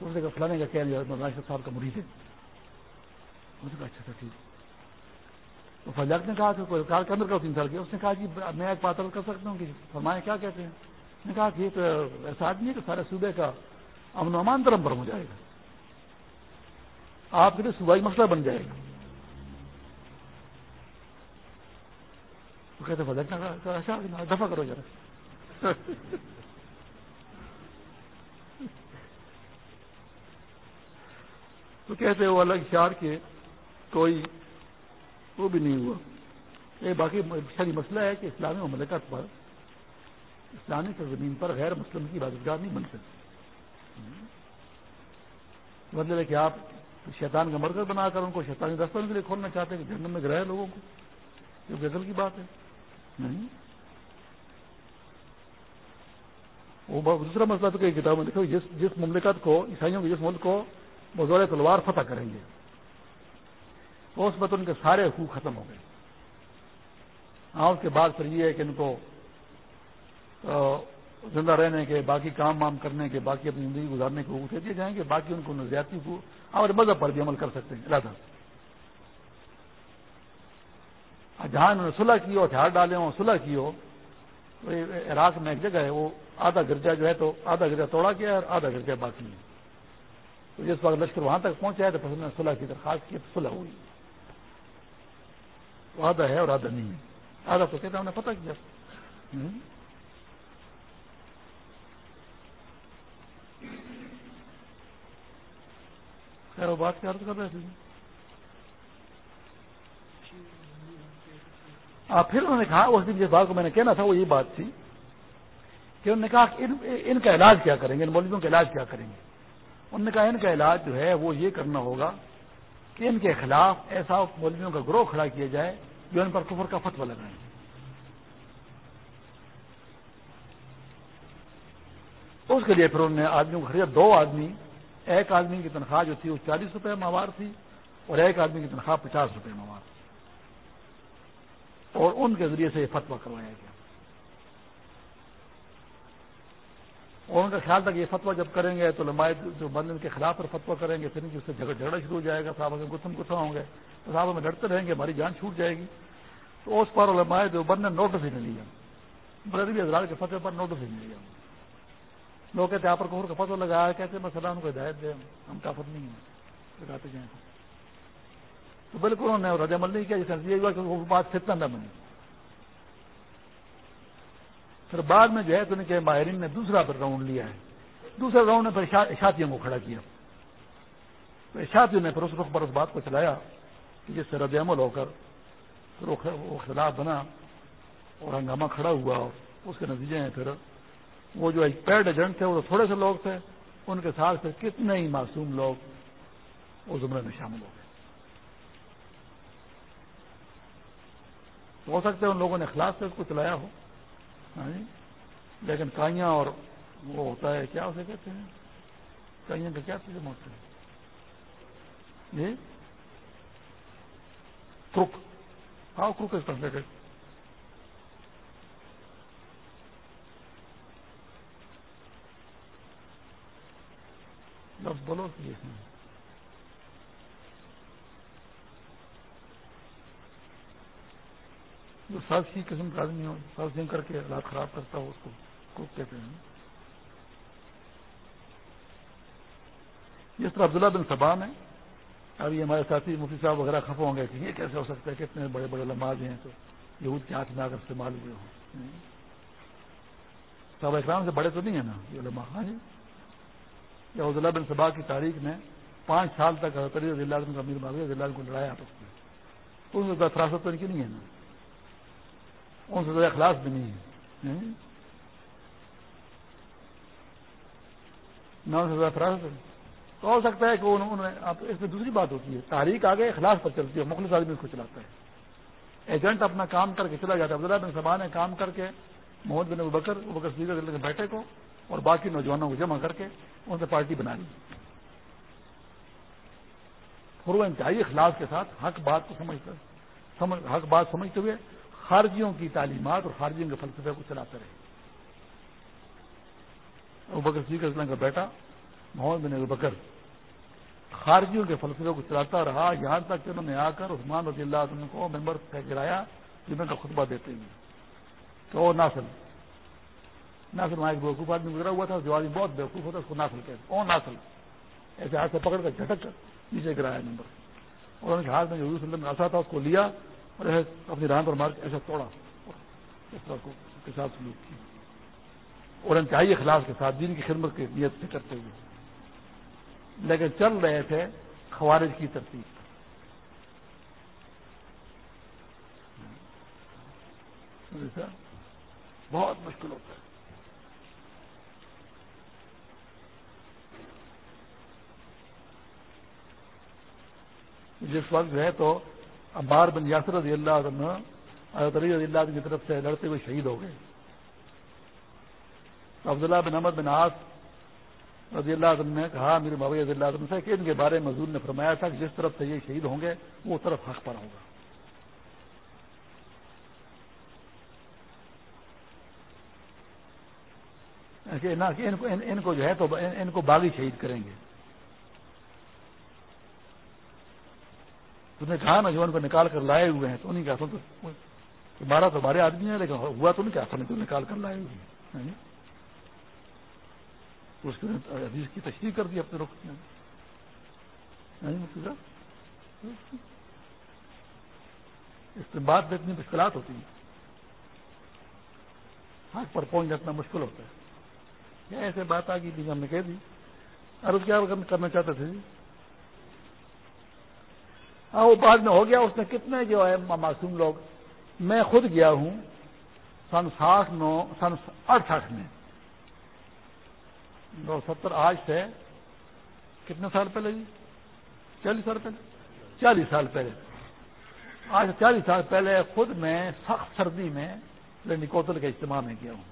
اس نے کہا فلانے کا کہہ رہے ہیں مولانا صاحب کا مریض ہے. مجھے کہا اچھا تھا ٹھیک تو فجاق نے کہا کہ کوئی کار کے اندر کرو تین سال کے۔ اس نے کہا جی میں ایک بات کر سکتا ہوں کہ فرمائے کیا کہتے ہیں؟ اس نے کہا کہ یہ تو ایسا آدمی ہے کہ سارے صوبے کا امن و امان طرف پر ہو جائے گا۔ آپ کے لیے صوبائی مسئلہ بن جائے گا۔ تو کہتے فلاق نے کہا اچھا دفاع کرو ذرا تو کہتے وہ الگ شہر کے کوئی وہ بھی نہیں ہوا۔ یہ باقی ساری اچھا جی، مسئلہ ہے کہ اسلامی مملکت پر اسلامی سرزمین پر غیر مسلم کی عبادتگار نہیں بن سکتی۔ مطلب ہے کہ آپ شیطان کا مرکز بنا کر ان کو شیطانی دستوں کے لیے کھولنا چاہتے ہیں کہ جنگل میں گرائے لوگوں کو۔ جو غزل کی بات ہے۔ نہیں۔ وہ دوسرا مسئلہ تو کئی کتاب میں لکھو جس جس مملکت کو، عیسائیوں کے جس ملک کو بزور تلوار فتح کریں گے اس میں تو ان کے سارے حقوق ختم ہو گئے۔ ہاں اس کے بعد پھر یہ ہے کہ ان کو زندہ رہنے کے، باقی کام وام کرنے کے، باقی اپنی زندگی گزارنے کے حقوق دے دیے جائیں گے۔ باقی ان کو نظریاتی کو اور مذہب پر بھی عمل کر سکتے ہیں۔ اللہ جہاں انہوں نے صلح کی ہو، ہتھیار ڈالے ہوں، صلح کی ہو، تو عراق میں ایک جگہ ہے، وہ آدھا گرجا جو ہے تو آدھا گرجا توڑا گیا ہے اور آدھا گرجا باقی ہے۔ تو جس وقت لشکر وہاں تک پہنچا ہے تو پھر نے صلح کی درخواست کی، تو صلح ہوئی۔ تو آدھا ہے اور آدھا نہیں ہے۔ آدھا تو کہتے ہیں ہم نے پتہ کیا۔ خیر، وہ بات کیا کر رہے تھے؟ پھر انہوں نے کہا، اس دن جس بات کو میں نے کہنا تھا، وہ یہ بات تھی کہ انہوں نے کہا کہ ان کا علاج کیا کریں گے، ان مولویوں کا علاج کیا کریں گے؟ انہوں نے کہا ان کا علاج جو ہے وہ یہ کرنا ہوگا کہ ان کے خلاف ایسا مولویوں کا گروہ کھڑا کیا جائے جو ان پر کفر کا فتو لگائیں اس کے لیے پھر انہوں نے آدمیوں کو خریدا، دو آدمی، ایک آدمی کی تنخواہ جو تھی وہ چالیس روپے ماوار تھی اور ایک آدمی کی تنخواہ پچاس روپے ماوار تھی۔ اور ان کے ذریعے سے یہ فتوا کروایا گیا۔ اور ان کا خیال تھا کہ یہ فتوا جب کریں گے تو لمبائی جو بند کے خلاف پر فتوا کریں گے، پھر اس سے جھگڑا شروع ہو جائے گا صاحب اگر گسم گسا ہوں گے۔ تو صاحب میں ڈرتے رہیں گے، ہماری جان چھوٹ جائے گی۔ تو اس پر لمبائے جو بند نے نوٹس ہی نہیں لیا بردی حضرات کے فتح پر نوٹس ہی نہیں لیا لوگ کہتے ہیں آپ پر کفر کا فتو لگایا کہتے ہیں میں سلام کو ہدایت دیں ہم۔ کافر نہیں ہیں۔ لگاتے جائیں تو۔ بالکل انہوں نے رد عمل نہیں کیا، جس یہ ہوا کہ وہ بات فتنا نہ بنی پھر بعد میں جو ہے تو ان کے ماہرین نے دوسرا پھر راؤنڈ لیا ہے۔ دوسرے راؤنڈ نے پھر اشاتیوں کو کھڑا کیا۔ تو اشاتیوں نے پھر اس رخ پر اس بات کو چلایا کہ جس سے رد عمل ہو کر پھر وہ خلاف بنا اور ہنگامہ کھڑا ہوا اس کے نتیجے ہیں پھر وہ جو ایک پیڈ ایجنٹ تھے وہ تھوڑے سے لوگ تھے، ان کے ساتھ پھر کتنے ہی معصوم لوگ وہ زمرے میں شامل ہو گئے۔ ہو سکتا ہے ان لوگوں نے خلاف سے اس کو چلایا ہو۔ ہاں جی؟ لیکن کائیاں اور وہ ہوتا ہے، کیا اسے کہتے ہیں؟ کائیاں کا کیا چیزیں موت ہے؟ جی؟ کروک۔ ہاں کروک از ٹرانسلیٹڈ لفظ بولو کہ جو سب سی قسم کا آدمی ہو سب سنگ کر کے حالات خراب کرتا ہو اس کو کوک کہتے ہیں۔ جس طرح عبداللہ بن صبان ہے ابھی ہمارے ساتھی مفتی صاحب وغیرہ خفا ہوں گے کہ یہ کیسے ہو سکتا ہے کتنے بڑے بڑے لمباز ہیں تو یہود کے ہاتھ میں آ کر استعمال ہوئے ہوں۔ صاحب اکرام سے بڑے تو نہیں ہیں نا، یہ علماء۔ ہاں جی۔ یا عبداللہ بن صبا کی تاریخ میں پانچ سال تک رضی اللہ عنہ امیر معاویہ رضی اللہ عنہ کو لڑایا آپس میں۔ تو ان سے فراست تو ان کی نہیں ہے نا۔ ان سے زیادہ اخلاص بھی نہیں ہے؟ نہ ان سے زیادہ فراست تو ہو سکتا ہے کہ انہوں نے اس میں دوسری بات ہوتی ہے۔ تاریخ آگے اخلاص پر چلتی ہے مخلص آدمی اس کو چلاتا ہے۔ ایجنٹ اپنا کام کر کے چلا جاتا ہے۔ عبداللہ بن صبا نے کام کر کے محمد بن بکر بکر سیدھے کے بیٹھے کو اور باقی نوجوانوں کو جمع کر کے ان سے پارٹی بنا لی۔ پھر وہ انتہائی اخلاص کے ساتھ حق بات کو سمجھ حق بات سمجھتے ہوئے خارجیوں کی تعلیمات اور خارجیوں کے فلسفے کو چلاتے رہے۔ بکر سی اسلام کا بیٹا محمد بن بکر خارجیوں کے فلسفے کو چلاتا رہا۔ یہاں تک کہ انہوں نے آ کر عثمان رضی اللہ عنہ کو ممبر سے گرایا جن کا خطبہ دیتے ہیں۔ تو وہ ناسل ناسل وہاں ایک بیوقوف آدمی گزرا ہوا تھا، جو آدمی بہت بیوقوف ہوتا ہے اس کو ناسل کہتے او ناسل ایسے ہاتھ سے پکڑ کر جھٹک کر نیچے گرایا نمبر اور ان کے ہاتھ میں جو وسلم آسا تھا، اس کو لیا اور اپنی ران پر مار کے ایسا توڑا اس طرح کو کے ساتھ سلوک کی۔ اور انتہائی اخلاص کے ساتھ دین کی خدمت کی نیت سے کرتے ہوئے۔ لیکن چل رہے تھے خوارج کی ترتیب۔ بہت مشکل ہوتا ہے۔ جس وقت ہے تو عبار بن یاسر رضی اللہ عنہ، حضرت علی رضی اللہ عنہ کی طرف سے لڑتے ہوئے شہید ہو گئے۔ تو عبداللہ بن احمد بن آس رضی اللہ عنہ نے کہا میرے بابا رضی اللہ عنہ سے کہ ان کے بارے میں حضور نے فرمایا تھا کہ جس طرف سے یہ شہید ہوں گے، وہ طرف حق پر ہوگا۔ ان کو جو ہے تو ان کو باغی شہید کریں گے۔ نے کہا نا جو ان کو نکال کر لائے ہوئے ہیں تو انہیں کا بارہ تو بارہ آدمی ہیں لیکن ہوا تو نہیں کیا جو نکال کر لائے ہوئے ہیں۔ ہاں جی۔ اس کے حدیث کی تشریح کر دی اپنے رخ میں ہاں جی۔ ہاں جی، اس میں بات میں اتنی مشکلات ہوتی ہیں۔ ہاتھ پر پہنچ جانا مشکل ہوتا ہے۔ کیا ایسے بات آ گئی ہم نے کہہ دی۔ اور کیا کرنا چاہتے تھے۔ جی ہاں، وہ بعد میں ہو گیا، اس میں کتنے جو ہے معصوم لوگ، میں خود گیا ہوں سن ساٹھ، نو، سن اڑسٹھ میں۔ دو ستر، آج سے کتنے سال پہلے جی؟ چالیس سال پہلے۔ چالیس سال پہلے۔ آج چالیس سال پہلے خود میں سخت سردی میں نکوتل کے اجتماع میں گیا ہوں۔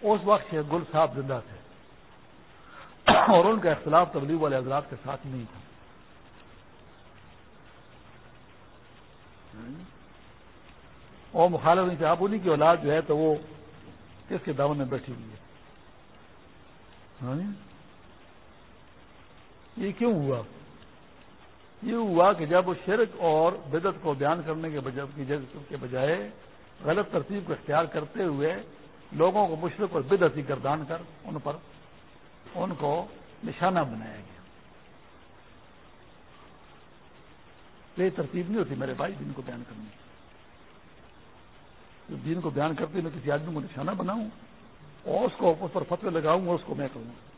اس وقت گل صاحب زندہ تھے۔ اور ان کا اختلاف تبلیغ والے حضرات کے ساتھ نہیں تھا۔ اور مخالف نہیں تھے۔ آپ انہیں کی اولاد جو ہے تو وہ کس کے دعوت میں بیٹھی ہوئی ہے؟ ہاں جی؟ یہ کیوں ہوا؟ یہ ہوا کہ جب وہ شرک اور بدت کو بیان کرنے کے بجائے غلط ترتیب کو اختیار کرتے ہوئے لوگوں کو مشرق اور بدعتی گردان کر، ان پر ان کو نشانہ بنایا گیا۔ یہ ترتیب نہیں ہوتی میرے بھائی دین کو بیان کرنے کی۔ دین کو بیان کرتے میں کسی آدمی کو نشانہ بناؤں اور اس کو اس پر فتوے لگاؤں اور اس کو میں کروں۔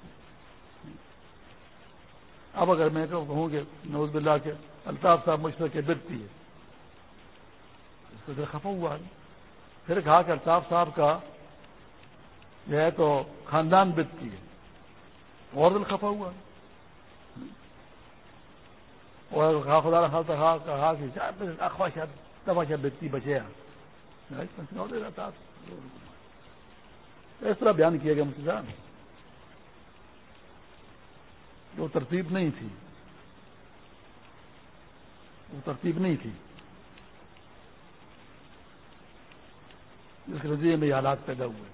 اب اگر میں کہوں کہ نوز بلّہ کے الطاف صاحب مشرق کے بتتی ہے۔ اس کو خفا ہوا۔ پھر کہا کہ الطاف صاحب کا جو ہے تو خاندان بتتی ہے۔ اور دل خفا ہوا۔ اور خدا کہا کہا کہ اخوا شاید شاید بتتی بچے اس طرح بیان کیا گیا مجھے وہ ترتیب نہیں تھی۔ وہ ترتیب نہیں تھی۔ جس کے نتیجے میں یہ حالات پیدا ہوئے۔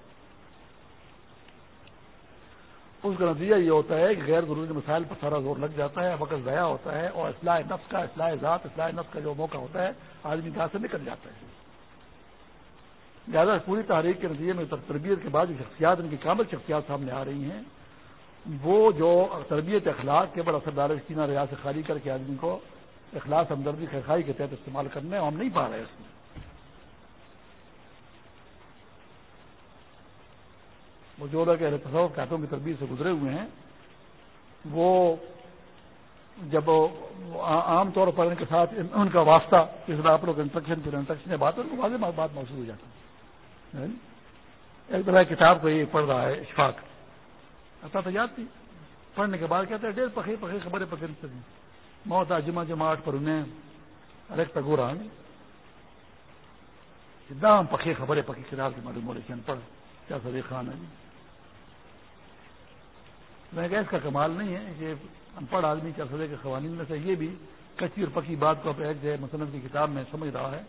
اس کا نتیجہ یہ ہوتا ہے کہ غیر ضروری مسائل پر سارا زور لگ جاتا ہے، وقت ضائع ہوتا ہے اور اصلاح نفس کا، اصلاح ذات، اصلاح نفس کا جو موقع ہوتا ہے، آدمی کہاں سے نکل جاتا ہے۔ لہٰذا پوری تاریخ کے نتیجے میں تربیت کے بعد جو شخصیات، ان کی کامل شخصیات سامنے آ رہی ہیں، وہ جو تربیت اخلاق کے بڑا اثر سینہ ریاض سے خالی کر کے آدمی کو اخلاق ہمدردی خیخائی کے تحت استعمال کرنے، ہم نہیں پا رہے اس میں۔ وہ جو لوگ تصوف کہتوں کی تربیت سے گزرے ہوئے ہیں، وہ جب عام طور پر ان کے ساتھ ان کا واسطہ جس طرح آپ لوگ انسٹرکشن پھر انسٹرکشن بات ہے واضح بات محسوس ہو جاتی ہے۔ ہاں؟ ایک طرح کتاب کو یہ پڑھ رہا ہے اشفاق۔ تو یاد تھی پڑھنے کے بعد کہتے ہیں ڈیر پکے پکے خبریں پکڑتے تھے موت جمع جماعت پر انہیں ارک تگورا دام پکے خبریں پکی کتاب کی معلوم ہو پڑھ۔ کیا سر خان ہے؟ جی میں کہ اس کا کمال نہیں ہے کہ ان پڑھ آدمی کیا سزے کے قوانین میں سے یہ بھی کچی اور پکی بات کو ایک جو ہے مسلم کی کتاب میں سمجھ رہا ہے۔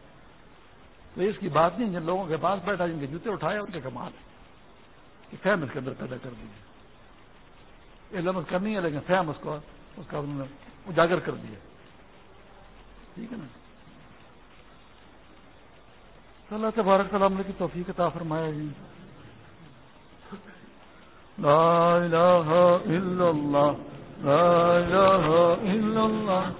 تو اس کی بات نہیں، جن لوگوں کے پاس بیٹھا، جن کے جوتے اٹھائے، ان کے کمال ہے۔ کہ فہم اس کے اندر پیدا کر دیجیے علم اس کا نہیں ہے، لیکن فہم اس کو، اس کا انہوں نے اجاگر کر دیا۔ ٹھیک ہے نا؟ اللہ تبارک سلام کی توفیق عطا فرمایا جی لا إله إلا الله. لا الہ الا اللہ